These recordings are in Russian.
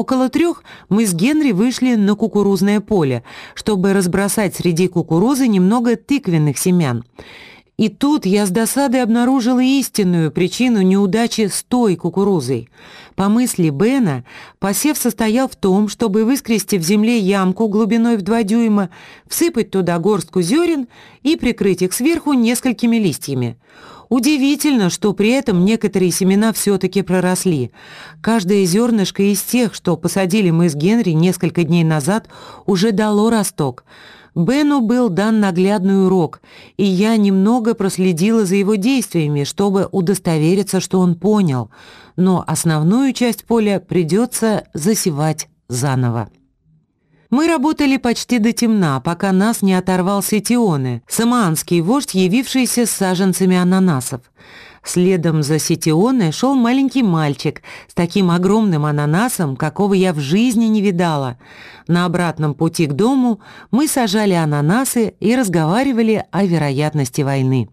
Около трех мы с Генри вышли на кукурузное поле, чтобы разбросать среди кукурузы немного тыквенных семян. И тут я с досадой обнаружила истинную причину неудачи с той кукурузой. По мысли Бена, посев состоял в том, чтобы выскрести в земле ямку глубиной в два дюйма, всыпать туда горстку зерен и прикрыть их сверху несколькими листьями. Удивительно, что при этом некоторые семена все-таки проросли. Каждое зернышко из тех, что посадили мы с Генри несколько дней назад, уже дало росток. Бену был дан наглядный урок, и я немного проследила за его действиями, чтобы удостовериться, что он понял, но основную часть поля придется засевать заново. Мы работали почти до темна, пока нас не оторвал Сетионе, самоанский вождь, явившийся с саженцами ананасов. Следом за Сетионе шел маленький мальчик с таким огромным ананасом, какого я в жизни не видала. На обратном пути к дому мы сажали ананасы и разговаривали о вероятности войны.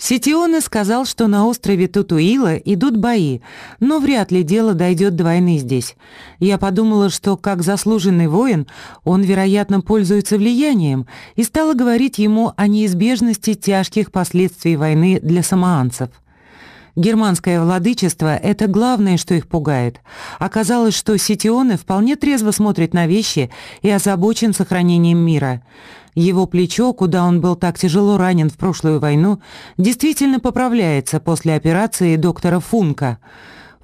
Сетионе сказал, что на острове Тутуила идут бои, но вряд ли дело дойдет до войны здесь. Я подумала, что как заслуженный воин он, вероятно, пользуется влиянием, и стала говорить ему о неизбежности тяжких последствий войны для самоанцев. Германское владычество – это главное, что их пугает. Оказалось, что Сетионе вполне трезво смотрит на вещи и озабочен сохранением мира – его плечо, куда он был так тяжело ранен в прошлую войну, действительно поправляется после операции доктора Функа.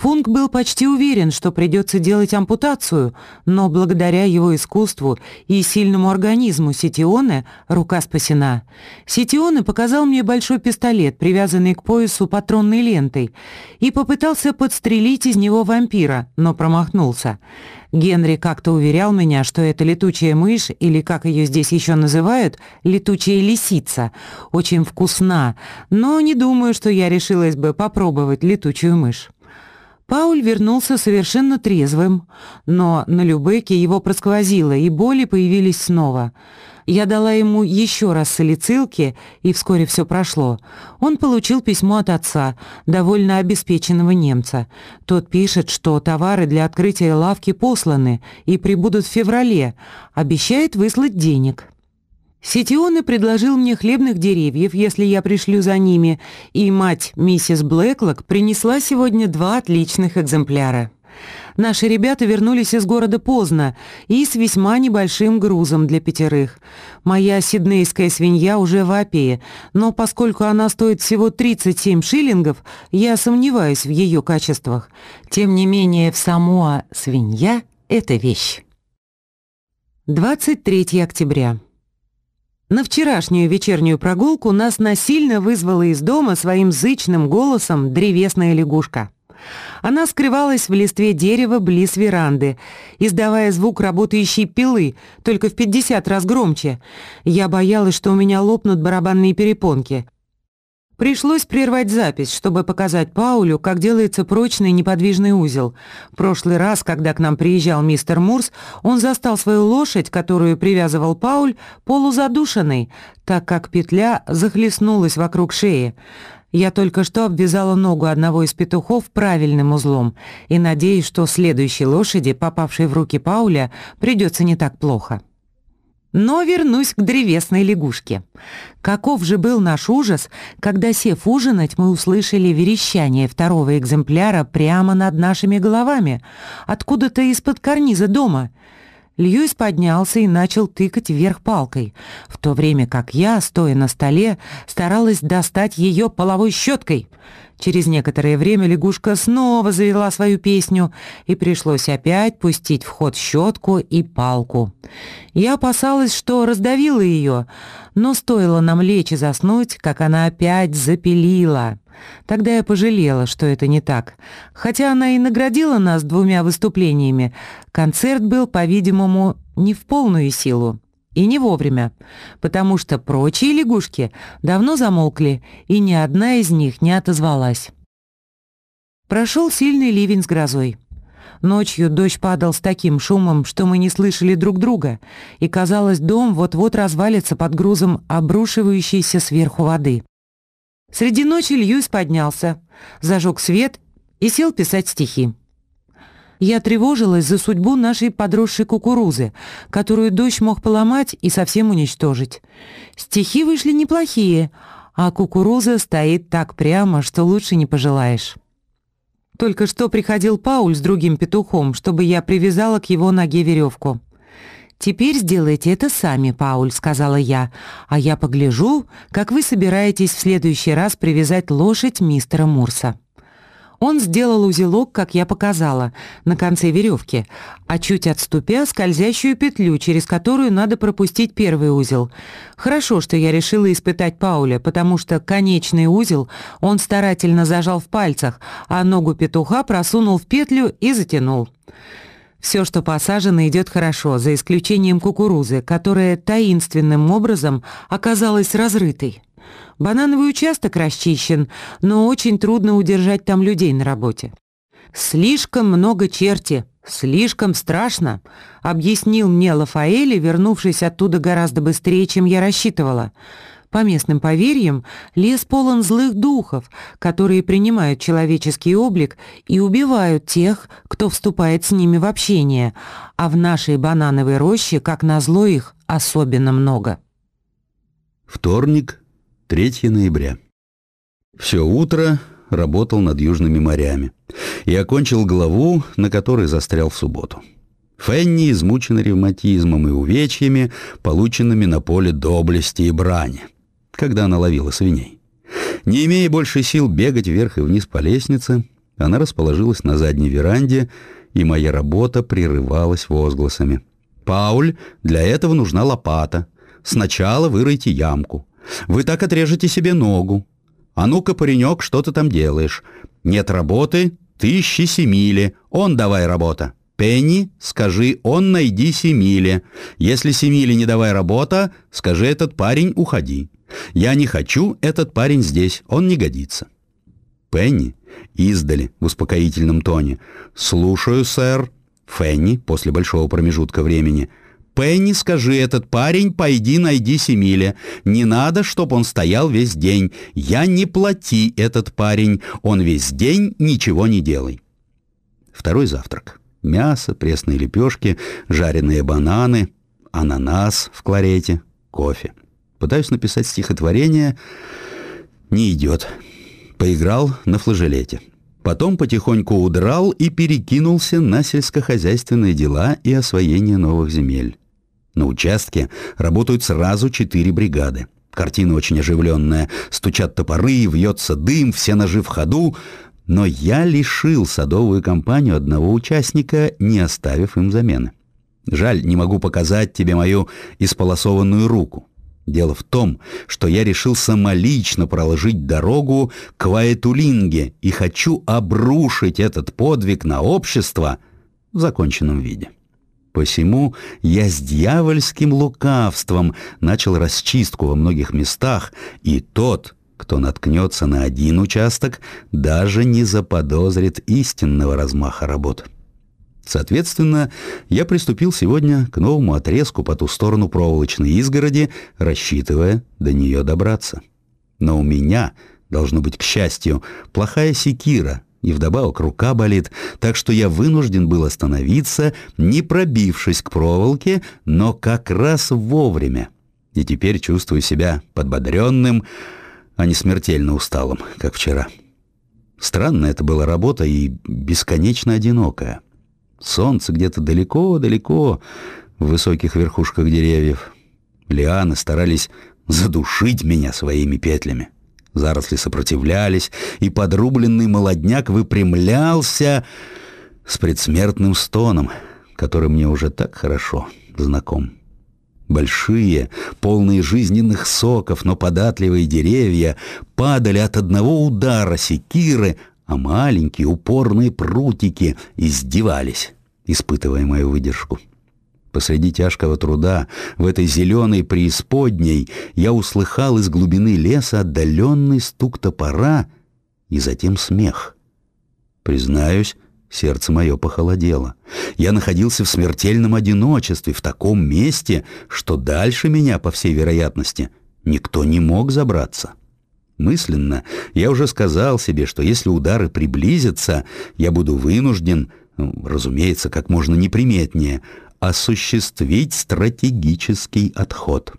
Функ был почти уверен, что придется делать ампутацию, но благодаря его искусству и сильному организму Ситионе рука спасена. Ситионе показал мне большой пистолет, привязанный к поясу патронной лентой, и попытался подстрелить из него вампира, но промахнулся. Генри как-то уверял меня, что это летучая мышь, или, как ее здесь еще называют, летучая лисица. Очень вкусна, но не думаю, что я решилась бы попробовать летучую мышь. Пауль вернулся совершенно трезвым, но на Любеке его просквозило, и боли появились снова. Я дала ему еще раз салицилки, и вскоре все прошло. Он получил письмо от отца, довольно обеспеченного немца. Тот пишет, что товары для открытия лавки посланы и прибудут в феврале, обещает выслать денег. Сетионе предложил мне хлебных деревьев, если я пришлю за ними, и мать, миссис Блэклок, принесла сегодня два отличных экземпляра. Наши ребята вернулись из города поздно и с весьма небольшим грузом для пятерых. Моя сиднейская свинья уже в апее, но поскольку она стоит всего 37 шиллингов, я сомневаюсь в ее качествах. Тем не менее, в Самоа свинья — это вещь. 23 октября. На вчерашнюю вечернюю прогулку нас насильно вызвала из дома своим зычным голосом древесная лягушка. Она скрывалась в листве дерева близ веранды, издавая звук работающей пилы, только в 50 раз громче. Я боялась, что у меня лопнут барабанные перепонки — Пришлось прервать запись, чтобы показать Паулю, как делается прочный неподвижный узел. В прошлый раз, когда к нам приезжал мистер Мурс, он застал свою лошадь, которую привязывал Пауль, полузадушенной, так как петля захлестнулась вокруг шеи. Я только что обвязала ногу одного из петухов правильным узлом и надеюсь, что следующей лошади, попавшей в руки Пауля, придется не так плохо. Но вернусь к древесной лягушке. Каков же был наш ужас, когда, сев ужинать, мы услышали верещание второго экземпляра прямо над нашими головами, откуда-то из-под карниза дома. Льюис поднялся и начал тыкать вверх палкой, в то время как я, стоя на столе, старалась достать ее половой щеткой — Через некоторое время лягушка снова завела свою песню, и пришлось опять пустить в ход щетку и палку. Я опасалась, что раздавила ее, но стоило нам лечь и заснуть, как она опять запилила. Тогда я пожалела, что это не так. Хотя она и наградила нас двумя выступлениями, концерт был, по-видимому, не в полную силу. И не вовремя, потому что прочие лягушки давно замолкли, и ни одна из них не отозвалась. Прошел сильный ливень с грозой. Ночью дождь падал с таким шумом, что мы не слышали друг друга, и, казалось, дом вот-вот развалится под грузом обрушивающейся сверху воды. Среди ночи Льюис поднялся, зажег свет и сел писать стихи. Я тревожилась за судьбу нашей подросшей кукурузы, которую дождь мог поломать и совсем уничтожить. Стихи вышли неплохие, а кукуруза стоит так прямо, что лучше не пожелаешь. Только что приходил Пауль с другим петухом, чтобы я привязала к его ноге веревку. «Теперь сделайте это сами, Пауль», — сказала я, «а я погляжу, как вы собираетесь в следующий раз привязать лошадь мистера Мурса». Он сделал узелок, как я показала, на конце веревки, а чуть отступя скользящую петлю, через которую надо пропустить первый узел. Хорошо, что я решила испытать Пауля, потому что конечный узел он старательно зажал в пальцах, а ногу петуха просунул в петлю и затянул. Все, что посажено, идет хорошо, за исключением кукурузы, которая таинственным образом оказалась разрытой. Банановый участок расчищен, но очень трудно удержать там людей на работе. «Слишком много черти, слишком страшно», — объяснил мне Лафаэли, вернувшись оттуда гораздо быстрее, чем я рассчитывала. По местным поверьям, лес полон злых духов, которые принимают человеческий облик и убивают тех, кто вступает с ними в общение, а в нашей банановой роще, как назло, их особенно много. Вторник, 3 ноября. Все утро работал над южными морями и окончил главу, на которой застрял в субботу. Фенни измучена ревматизмом и увечьями, полученными на поле доблести и брани, когда она ловила свиней. Не имея больше сил бегать вверх и вниз по лестнице, она расположилась на задней веранде, и моя работа прерывалась возгласами. «Пауль, для этого нужна лопата. Сначала выройте ямку. Вы так отрежете себе ногу. А ну-ка, паренек, что ты там делаешь? Нет работы? Ты ищи Семиле. Он давай работа. Пенни, скажи, он найди Семиле. Если Семиле не давай работа, скажи, этот парень уходи. Я не хочу, этот парень здесь, он не годится. Пенни издали в успокоительном тоне. «Слушаю, сэр». Фенни после большого промежутка времени – Пенни, скажи, этот парень, пойди найди Семиле. Не надо, чтоб он стоял весь день. Я не плати этот парень. Он весь день ничего не делай. Второй завтрак. Мясо, пресные лепешки, жареные бананы, ананас в кларете, кофе. Пытаюсь написать стихотворение. Не идет. Поиграл на флажелете. Потом потихоньку удрал и перекинулся на сельскохозяйственные дела и освоение новых земель. На участке работают сразу четыре бригады. Картина очень оживленная. Стучат топоры, вьется дым, все ножи в ходу. Но я лишил садовую компанию одного участника, не оставив им замены. Жаль, не могу показать тебе мою исполосованную руку. Дело в том, что я решил самолично проложить дорогу к Ваэтулинге и хочу обрушить этот подвиг на общество в законченном виде. Посему я с дьявольским лукавством начал расчистку во многих местах, и тот, кто наткнется на один участок, даже не заподозрит истинного размаха работ. Соответственно, я приступил сегодня к новому отрезку по ту сторону проволочной изгороди, рассчитывая до нее добраться. Но у меня, должно быть, к счастью, плохая секира — и вдобавок рука болит, так что я вынужден был остановиться, не пробившись к проволоке, но как раз вовремя. И теперь чувствую себя подбодренным, а не смертельно усталым, как вчера. Странная это была работа и бесконечно одинокая. Солнце где-то далеко-далеко в высоких верхушках деревьев. Лианы старались задушить меня своими петлями. Заросли сопротивлялись, и подрубленный молодняк выпрямлялся с предсмертным стоном, который мне уже так хорошо знаком. Большие, полные жизненных соков, но податливые деревья падали от одного удара секиры, а маленькие упорные прутики издевались, испытывая мою выдержку. Посреди тяжкого труда, в этой зеленой преисподней, я услыхал из глубины леса отдаленный стук топора и затем смех. Признаюсь, сердце мое похолодело. Я находился в смертельном одиночестве, в таком месте, что дальше меня, по всей вероятности, никто не мог забраться. Мысленно я уже сказал себе, что если удары приблизятся, я буду вынужден, ну, разумеется, как можно неприметнее, осуществить стратегический отход.